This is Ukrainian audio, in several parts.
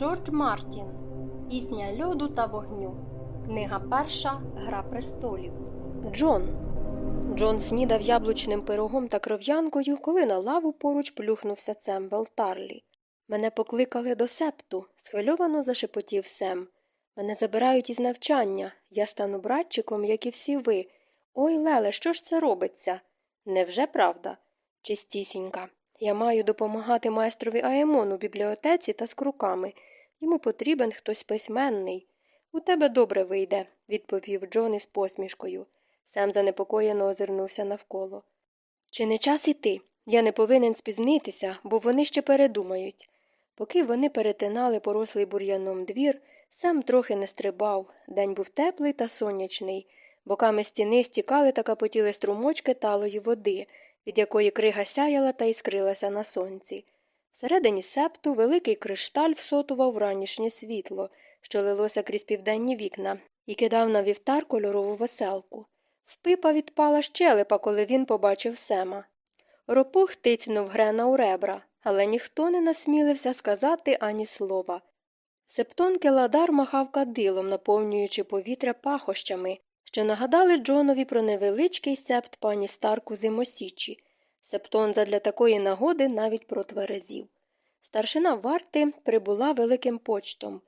Джордж Мартін Пісня льоду та вогню. Книга перша Гра престолів. Джон. Джон снідав яблучним пирогом та кров'янкою, коли на лаву поруч плюхнувся Цембел Тарлі. Мене покликали до септу, схвильовано зашепотів Сем. Мене забирають із навчання. Я стану братчиком, як і всі ви. Ой, Леле, що ж це робиться? Невже правда? Чистісінька. Я маю допомагати майстрові Аемон у бібліотеці та з круками. Йому потрібен хтось письменний. У тебе добре вийде, відповів Джон із посмішкою. Сем занепокоєно озирнувся навколо. Чи не час іти? Я не повинен спізнитися, бо вони ще передумають. Поки вони перетинали порослий бур'яном двір, Сем трохи не стрибав. День був теплий та сонячний. Боками стіни стікали та капотіли струмочки талої води, від якої крига сяяла та іскрилася на сонці. Всередині септу великий кришталь всотував ранішнє світло, що лилося крізь південні вікна, і кидав на вівтар кольорову веселку. В пипа відпала щелепа, коли він побачив сема. Ропух тицьнув Грена у ребра, але ніхто не насмілився сказати ані слова. Септон Келадар махав кадилом, наповнюючи повітря пахощами, що нагадали Джонові про невеличкий септ пані Старку зимосічі. Септон задля такої нагоди навіть протверезів. Старшина варти прибула великим почтом.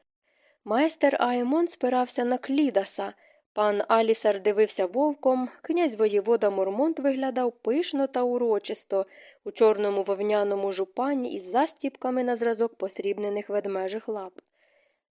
Майстер Аемон спирався на Клідаса, пан Алісар дивився вовком, князь воєвода Мормонт виглядав пишно та урочисто у чорному вовняному жупані із застіпками на зразок посрібнених ведмежих лап.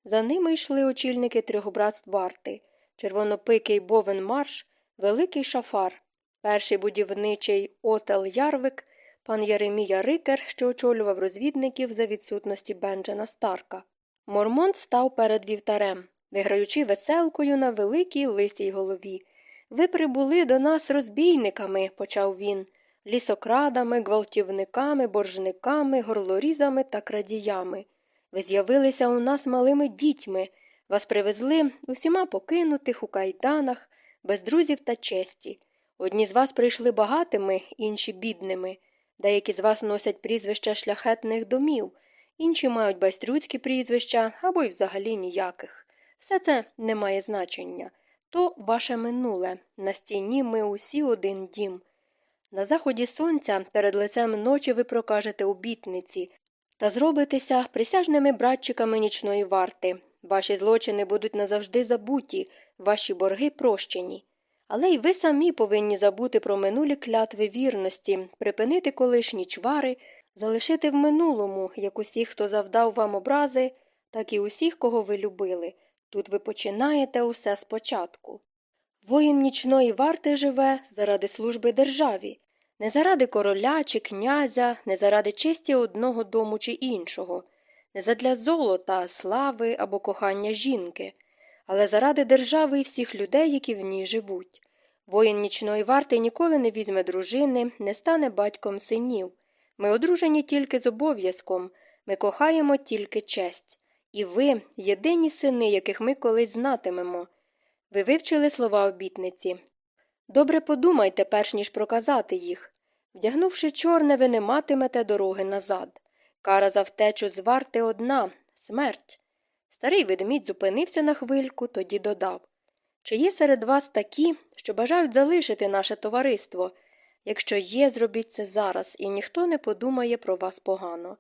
За ними йшли очільники трьох братств варти червонопикий Бовен Марш, великий шафар, перший будівничий Отел Ярвик, пан Яремія Рикер, що очолював розвідників за відсутності Бенджена Старка. Мормонт став перед вівтарем, виграючи веселкою на великій лисій голові. Ви прибули до нас розбійниками, почав він, лісокрадами, гвалтівниками, боржниками, горлорізами та крадіями. Ви з'явилися у нас малими дітьми. Вас привезли усіма покинутих у кайданах, без друзів та честі. Одні з вас прийшли багатими, інші бідними. Деякі з вас носять прізвища шляхетних домів, інші мають байстрюцькі прізвища або й взагалі ніяких. Все це не має значення. То ваше минуле. На стіні ми усі один дім. На заході сонця перед лицем ночі ви прокажете обітниці та зробитеся присяжними братчиками нічної варти. Ваші злочини будуть назавжди забуті, ваші борги прощені. Але й ви самі повинні забути про минулі клятви вірності, припинити колишні чвари, залишити в минулому як усіх, хто завдав вам образи, так і усіх, кого ви любили. Тут ви починаєте усе спочатку. Воїн нічної варти живе заради служби державі, не заради короля чи князя, не заради честі одного дому чи іншого, не задля золота, слави або кохання жінки, але заради держави і всіх людей, які в ній живуть. Воїн нічної варти ніколи не візьме дружини, не стане батьком синів. Ми одружені тільки з обов'язком, ми кохаємо тільки честь. І ви єдині сини, яких ми колись знатимемо. Ви вивчили слова обітниці. Добре подумайте, перш ніж проказати їх. Вдягнувши чорне, ви не матимете дороги назад. Кара за втечу з варти одна смерть. Старий ведмідь зупинився на хвильку, тоді додав Чи є серед вас такі, що бажають залишити наше товариство? Якщо є, зробіть це зараз, і ніхто не подумає про вас погано.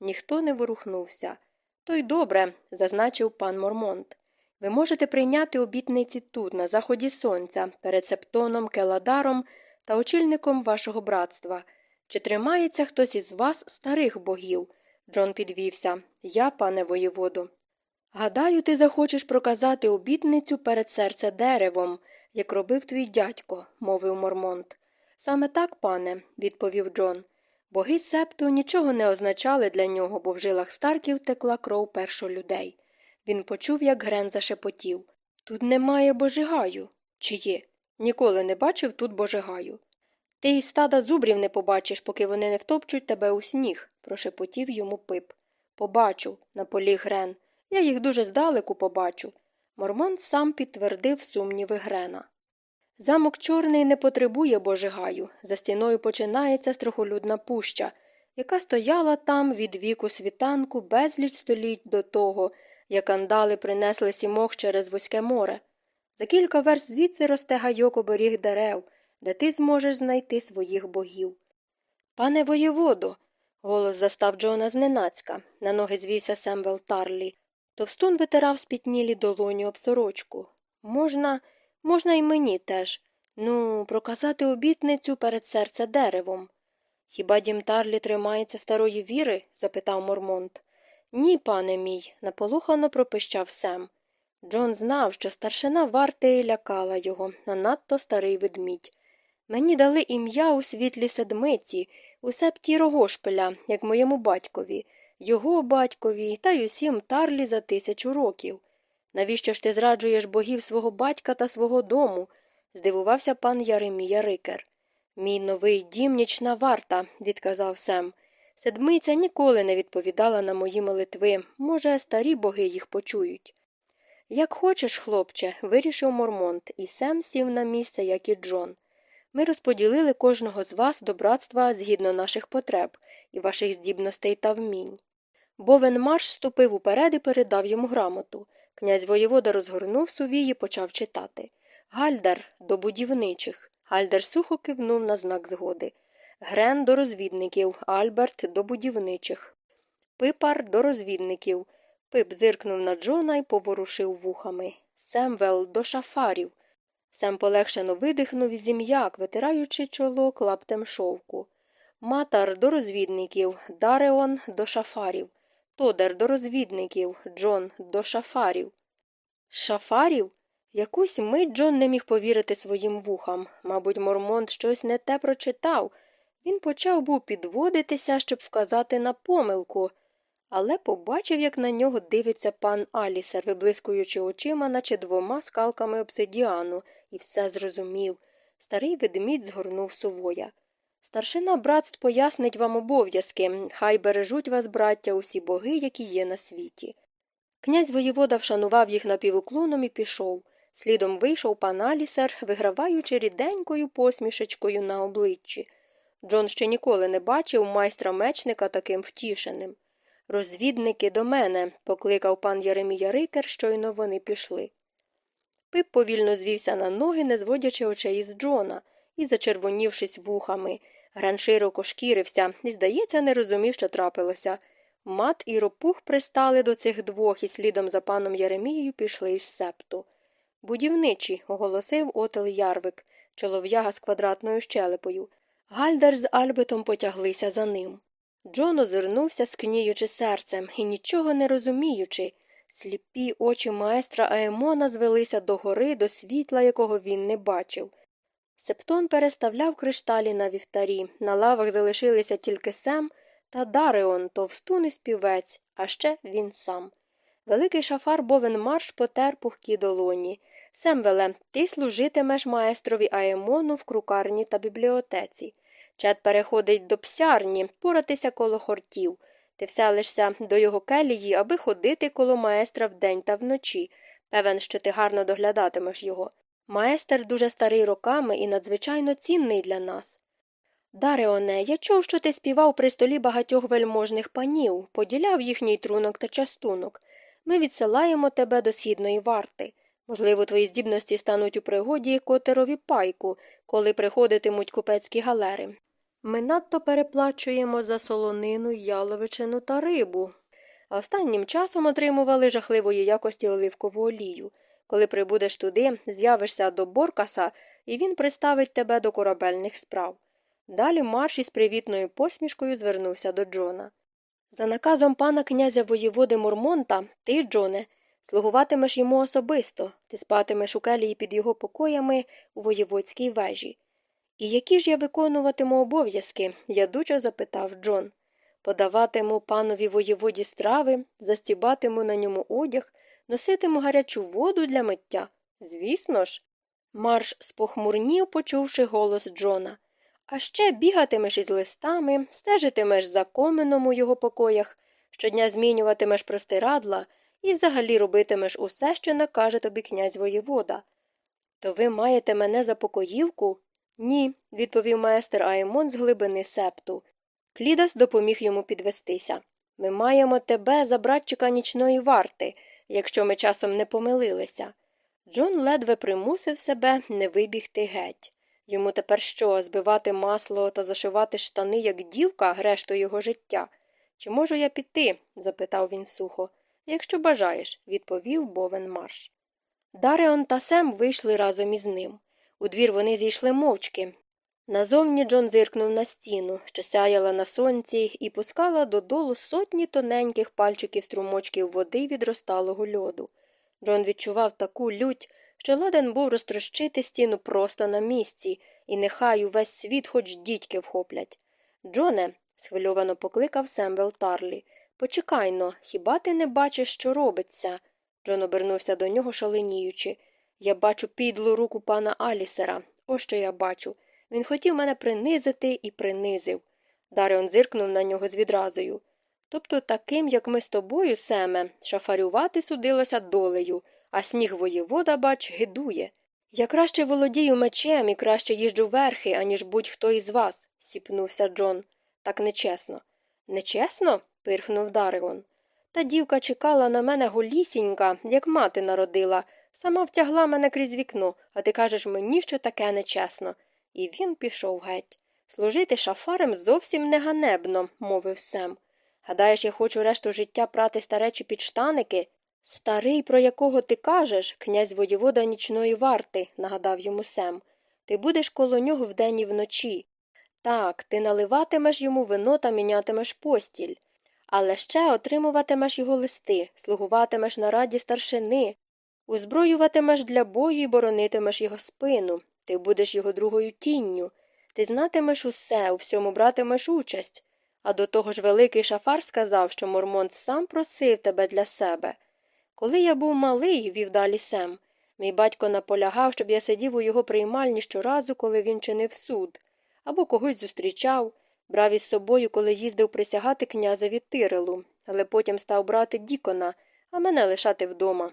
Ніхто не ворухнувся. То й добре, зазначив пан Мормонт. Ви можете прийняти обітниці тут, на заході сонця, перед септоном, келадаром та очільником вашого братства. Чи тримається хтось із вас старих богів? Джон підвівся. Я, пане воєводу. Гадаю, ти захочеш проказати обітницю перед серце деревом, як робив твій дядько, мовив Мормонт. Саме так, пане, відповів Джон. Боги септу нічого не означали для нього, бо в жилах старків текла кров першолюдей. Він почув, як Грен зашепотів. Тут немає божигаю. Чи є? Ніколи не бачив тут божигаю. Ти й стада зубрів не побачиш, поки вони не втопчуть тебе у сніг, прошепотів йому пип. Побачу, наполіг Грен. Я їх дуже здалеку побачу. Мормон сам підтвердив сумніви Грена. Замок чорний не потребує божигаю. За стіною починається страхолюдна пуща. яка стояла там від віку світанку безліч століть до того, як андали принесли сімох через вузьке море. За кілька верст звідси росте гайок оберіг дерев, де ти зможеш знайти своїх богів. Пане воєводо. голос застав Джона зненацька. На ноги звівся Семвел Тарлі. Товстун витирав спітнілі долоні об сорочку. Можна, можна й мені теж. Ну, проказати обітницю перед серце деревом. Хіба дім Тарлі тримається старої віри? запитав Мормонт. Ні, пане мій, наполухано пропищав Сем. Джон знав, що старшина варти лякала його, а надто старий ведмідь. Мені дали ім'я у світлі седмиці, у септі рогошпиля, як моєму батькові, його батькові та й усім тарлі за тисячу років. Навіщо ж ти зраджуєш богів свого батька та свого дому? здивувався пан Яремія Рикер. Мій новий дім нічна варта, відказав Сем. Седмиця ніколи не відповідала на мої молитви, може, старі боги їх почують. Як хочеш, хлопче, вирішив Мормонт, і Сем сів на місце, як і Джон. Ми розподілили кожного з вас до братства згідно наших потреб і ваших здібностей та вмінь. Бовен марш ступив уперед і передав йому грамоту. Князь воєвода розгорнув сувій і почав читати. Гальдар до будівничих. Гальдар сухо кивнув на знак згоди. Грен до розвідників, Альберт до будівничих. Пипар до розвідників. Пип зиркнув на Джона і поворушив вухами. Семвел до шафарів. Сем полегшено видихнув і зім'як, витираючи чоло клаптем шовку. Матар до розвідників, Дареон до шафарів, Тодер до розвідників, Джон до шафарів. Шафарів? Якусь мить Джон не міг повірити своїм вухам. Мабуть, Мормонт щось не те прочитав. Він почав був підводитися, щоб вказати на помилку, але побачив, як на нього дивиться пан Алісер, виблискуючи очима, наче двома скалками обсидіану, і все зрозумів. Старий ведмідь згорнув сувоя. Старшина братств пояснить вам обов'язки, хай бережуть вас, браття, усі боги, які є на світі. Князь воєвода вшанував їх напівуклоном і пішов. Слідом вийшов пан Алісер, виграваючи ріденькою посмішечкою на обличчі. Джон ще ніколи не бачив майстра мечника таким втішеним. Розвідники до мене, покликав пан Єремія Рикер, щойно вони пішли. Пип повільно звівся на ноги, не зводячи очей із Джона, і, зачервонівшись вухами, Гран широко шкірився і, здається, не розумів, що трапилося. Мат і ропух пристали до цих двох і слідом за паном Єремією пішли із септу. Будівничі, оголосив отел Ярвик, чолов'яга з квадратною щелепою. Гальдар з Альбетом потяглися за ним. Джон озирнувся, скніючи серцем і нічого не розуміючи. Сліпі очі майстра Аемона звелися до гори, до світла, якого він не бачив. Септон переставляв кришталі на вівтарі, на лавах залишилися тільки Сем та Дареон, товстун і співець, а ще він сам. Великий шафар Бовен марш потер пухкі долоні. Семвеле, ти служитимеш маестрові Аемону в крукарні та бібліотеці. Чет переходить до псярні, поратися коло хортів. Ти вселишся до його келії, аби ходити коло маестра вдень та вночі. Певен, що ти гарно доглядатимеш його. Маестер дуже старий роками і надзвичайно цінний для нас. Дареоне, я чув, що ти співав при столі багатьох вельможних панів, поділяв їхній трунок та частунок. Ми відсилаємо тебе до східної варти. Можливо, твої здібності стануть у пригоді котерові пайку, коли приходитимуть купецькі галери. Ми надто переплачуємо за солонину, яловичину та рибу, а останнім часом отримували жахливої якості оливкову олію. Коли прибудеш туди, з'явишся до Боркаса, і він приставить тебе до корабельних справ. Далі марш із привітною посмішкою звернувся до Джона. За наказом пана князя воєводи Мормонта, ти, Джоне, слугуватимеш йому особисто, ти спатимеш у келії під його покоями у воєводській вежі. І які ж я виконуватиму обов'язки? ядучо запитав Джон. Подаватиму панові воєводі страви, застібатиму на ньому одяг, носитиму гарячу воду для миття. Звісно ж. Марш спохмурнів, почувши голос Джона. А ще бігатимеш із листами, стежитимеш за коменом у його покоях, щодня змінюватимеш простирадла і взагалі робитимеш усе, що накаже тобі князь воєвода. То ви маєте мене за покоївку? Ні, відповів майстер Аймон з глибини септу. Клідас допоміг йому підвестися. Ми маємо тебе за братчика нічної варти, якщо ми часом не помилилися. Джон ледве примусив себе не вибігти геть. Йому тепер що, збивати масло та зашивати штани, як дівка, решту його життя. Чи можу я піти? запитав він сухо. Якщо бажаєш, відповів Бовен Марш. Дареон та Сем вийшли разом із ним. У двір вони зійшли мовчки. Назовні Джон зиркнув на стіну, що сяяла на сонці, і пускала додолу сотні тоненьких пальчиків струмочків води від розталого льоду. Джон відчував таку лють, що ладен був розтрощити стіну просто на місці, і нехай увесь світ хоч дідьки вхоплять. Джоне, схвильовано покликав Семвел Тарлі. Почекайно, хіба ти не бачиш, що робиться? Джон обернувся до нього, шаленіючи. Я бачу підлу руку пана Алісера. Ось що я бачу. Він хотів мене принизити і принизив. Даріон зиркнув на нього з відразою. Тобто таким, як ми з тобою, Семе, шафарювати судилося долею, а сніг воєвода, бач, гидує. Я краще володію мечем і краще їжджу верхи, аніж будь-хто із вас, сіпнувся Джон. Так нечесно. Нечесно? пирхнув Даріон. Та дівка чекала на мене голісінька, як мати народила, сама втягла мене крізь вікно, а ти кажеш мені, що таке нечесно. І він пішов геть. Служити шафарем зовсім не ганебно, мовив Сем. Гадаєш, я хочу решту життя прати старечі підштаники? Старий, про якого ти кажеш, князь воєвода нічної варти, нагадав йому Сем. Ти будеш коло нього вдень і вночі. Так, ти наливатимеш йому вино та мінятимеш постіль. Але ще отримуватимеш його листи, слугуватимеш на раді старшини, узброюватимеш для бою і боронитимеш його спину, ти будеш його другою тінню, ти знатимеш усе, у всьому братимеш участь. А до того ж великий шафар сказав, що Мормонт сам просив тебе для себе. Коли я був малий, вів далі Сем, мій батько наполягав, щоб я сидів у його приймальні щоразу, коли він чинив суд, або когось зустрічав, брав із собою, коли їздив присягати князеві Тирилу, але потім став брати Дікона, а мене лишати вдома.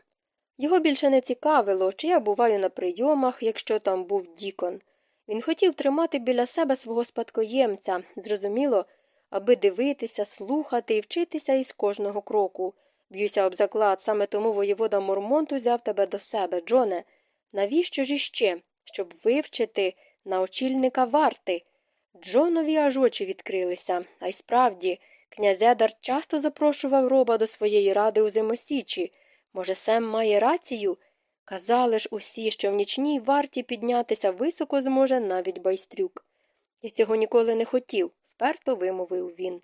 Його більше не цікавило, чи я буваю на прийомах, якщо там був Дікон. Він хотів тримати біля себе свого спадкоємця, зрозуміло, аби дивитися, слухати і вчитися із кожного кроку. Б'юся об заклад, саме тому воєвода Мормонт узяв тебе до себе, Джоне. Навіщо ж іще? Щоб вивчити на очільника варти. Джонові аж очі відкрилися, а й справді, князь Едар часто запрошував роба до своєї ради у зимосічі. Може, Сем має рацію? Казали ж усі, що в нічній варті піднятися високо зможе навіть байстрюк. Я цього ніколи не хотів, вперто вимовив він.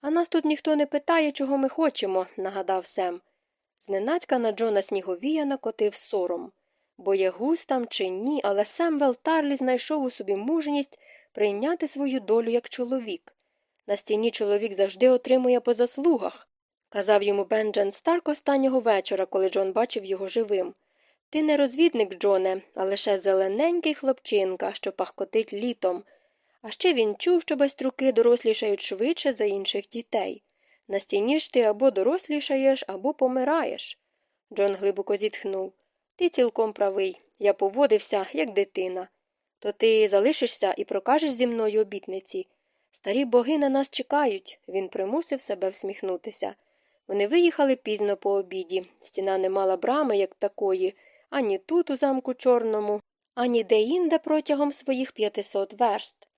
А нас тут ніхто не питає, чого ми хочемо, нагадав Сем. Зненацька на Джона Сніговія накотив сором. Боягуз там чи ні, але Сем Велтарлі знайшов у собі мужність прийняти свою долю як чоловік. На стіні чоловік завжди отримує по заслугах, казав йому Бенджен Старк останнього вечора, коли Джон бачив його живим. Ти не розвідник, Джоне, а лише зелененький хлопчинка, що пахкотить літом. А ще він чув, що байструки дорослішають швидше за інших дітей. На стіні ж ти або дорослішаєш, або помираєш. Джон глибоко зітхнув. Ти цілком правий. Я поводився, як дитина. То ти залишишся і прокажеш зі мною обітниці. Старі боги на нас чекають, він примусив себе всміхнутися. Вони виїхали пізно по обіді. Стіна не мала брами, як такої, ані тут, у замку Чорному, ані де інде протягом своїх п'ятисот верст.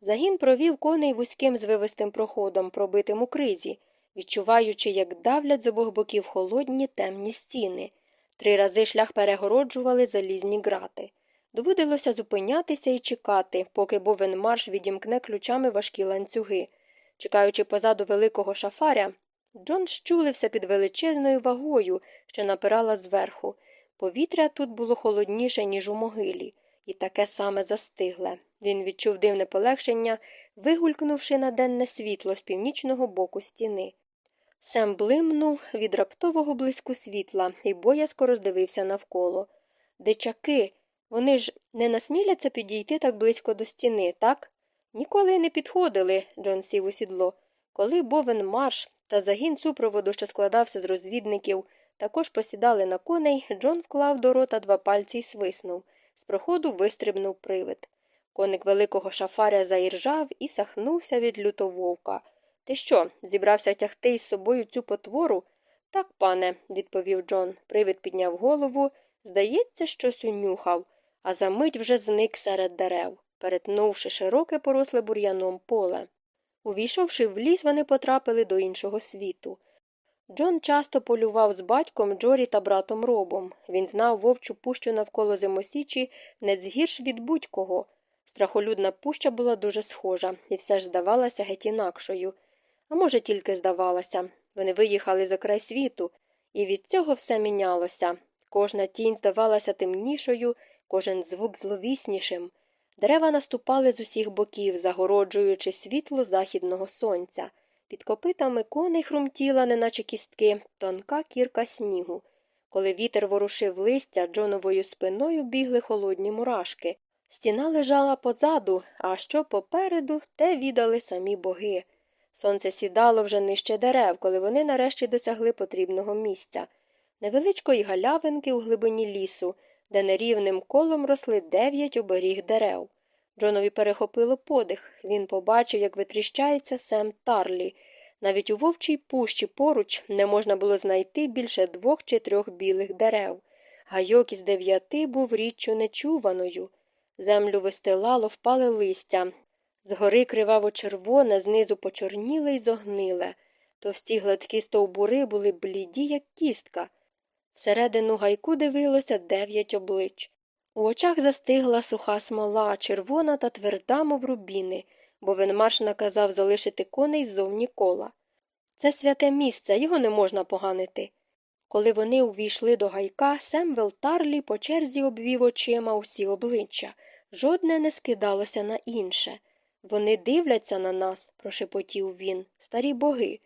Загін провів коней вузьким звивистим проходом, пробитим у кризі, відчуваючи, як давлять з обох боків холодні темні стіни. Три рази шлях перегороджували залізні грати. Доводилося зупинятися і чекати, поки бовен марш відімкне ключами важкі ланцюги. Чекаючи позаду великого шафаря, Джон щулився під величезною вагою, що напирала зверху. Повітря тут було холодніше, ніж у могилі, і таке саме застигле. Він відчув дивне полегшення, вигулькнувши на денне світло з північного боку стіни. Сем блимнув від раптового блиску світла і боязко роздивився навколо. Дичаки, вони ж не насміляться підійти так близько до стіни, так? Ніколи не підходили, Джон сів у сідло. Коли бовен марш та загін супроводу, що складався з розвідників, також посідали на коней, Джон вклав до рота два пальці і свиснув. З проходу вистрибнув привид. Коник великого шафаря заіржав і сахнувся від лютововка. Ти що, зібрався тягти із собою цю потвору? Так, пане, відповів Джон. Привид підняв голову. Здається, щось унюхав, а за мить вже зник серед дерев, перетнувши широке поросле бур'яном поле. Увійшовши в ліс, вони потрапили до іншого світу. Джон часто полював з батьком Джорі та братом Робом. Він знав вовчу пущу навколо зимосічі не згірш від будь-кого. Страхолюдна пуща була дуже схожа і все ж здавалася геть інакшою. А може, тільки здавалася. Вони виїхали за край світу, і від цього все мінялося. Кожна тінь здавалася темнішою, кожен звук зловіснішим. Дерева наступали з усіх боків, загороджуючи світло західного сонця. Під копитами коней хрумтіла, неначе кістки, тонка кірка снігу. Коли вітер ворушив листя, Джоновою спиною бігли холодні мурашки. Стіна лежала позаду, а що попереду, те відали самі боги. Сонце сідало вже нижче дерев, коли вони нарешті досягли потрібного місця, невеличкої галявинки у глибині лісу, де нерівним колом росли дев'ять оберіг дерев. Джонові перехопило подих. Він побачив, як витріщається Сем Тарлі. Навіть у вовчій пущі поруч не можна було знайти більше двох чи трьох білих дерев. Гайок із дев'яти був річчю нечуваною. Землю вистилало впале листя. Згори криваво червоне, знизу почорніле й зогниле. Товсті гладкі стовбури були бліді, як кістка. Всередину гайку дивилося дев'ять облич. У очах застигла суха смола, червона та тверда, мов рубіни, бо венмарш наказав залишити коней ззовні кола. Це святе місце, його не можна поганити. Коли вони увійшли до гайка, Семвел Тарлі по черзі обвів очима усі обличчя. Жодне не скидалося на інше. Вони дивляться на нас, прошепотів він, старі боги.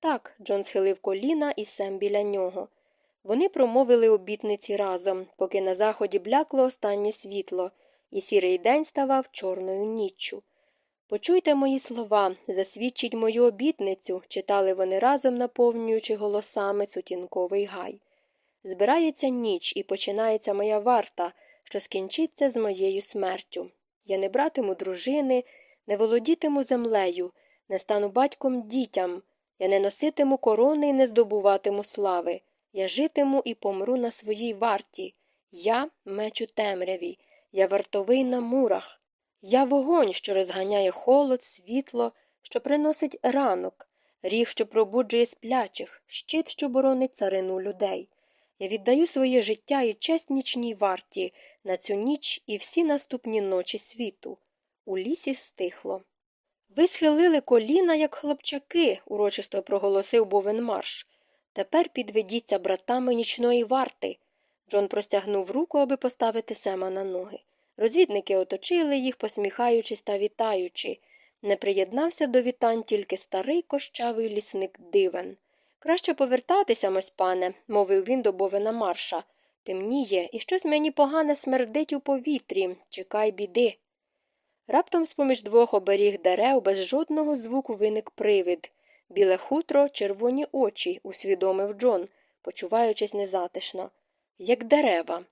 Так, Джон схилив коліна і Сем біля нього. Вони промовили обітниці разом, поки на заході блякло останнє світло, і сірий день ставав чорною ніччю. Почуйте мої слова, засвідчіть мою обітницю, читали вони разом, наповнюючи голосами сутінковий гай. Збирається ніч і починається моя варта, що скінчиться з моєю смертю. Я не братиму дружини, не володітиму землею, не стану батьком дітям, я не носитиму корони і не здобуватиму слави. Я житиму і помру на своїй варті. Я меч у темряві, я вартовий на мурах. Я вогонь, що розганяє холод, світло, що приносить ранок, ріг, що пробуджує сплячих, щит, що боронить царину людей. Я віддаю своє життя і честь нічній варті на цю ніч і всі наступні ночі світу. У лісі стихло. Ви схилили коліна, як хлопчаки, урочисто проголосив Бовенмарш. Тепер підведіться братами нічної варти. Джон простягнув руку, аби поставити Сема на ноги. Розвідники оточили їх, посміхаючись та вітаючи. Не приєднався до вітань тільки старий кощавий лісник дивен. Краще повертатися, мось пане, мовив він до Бовена марша. Темніє, і щось мені погане смердить у повітрі. Чекай біди. Раптом з поміж двох оберіг дерев без жодного звуку виник привид. Біле хутро, червоні очі, усвідомив Джон, почуваючись незатишно. Як дерева.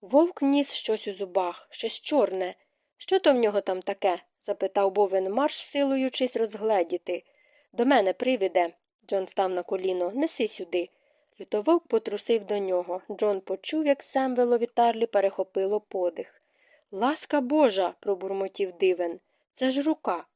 Вовк ніс щось у зубах, щось чорне. Що то в нього там таке? запитав Бовен марш, силуючись розгледіти. До мене привіде. Джон став на коліно. Неси сюди. Лютововк потрусив до нього. Джон почув, як Семвелові тарлі перехопило подих. Ласка Божа. пробурмотів дивен. Це ж рука.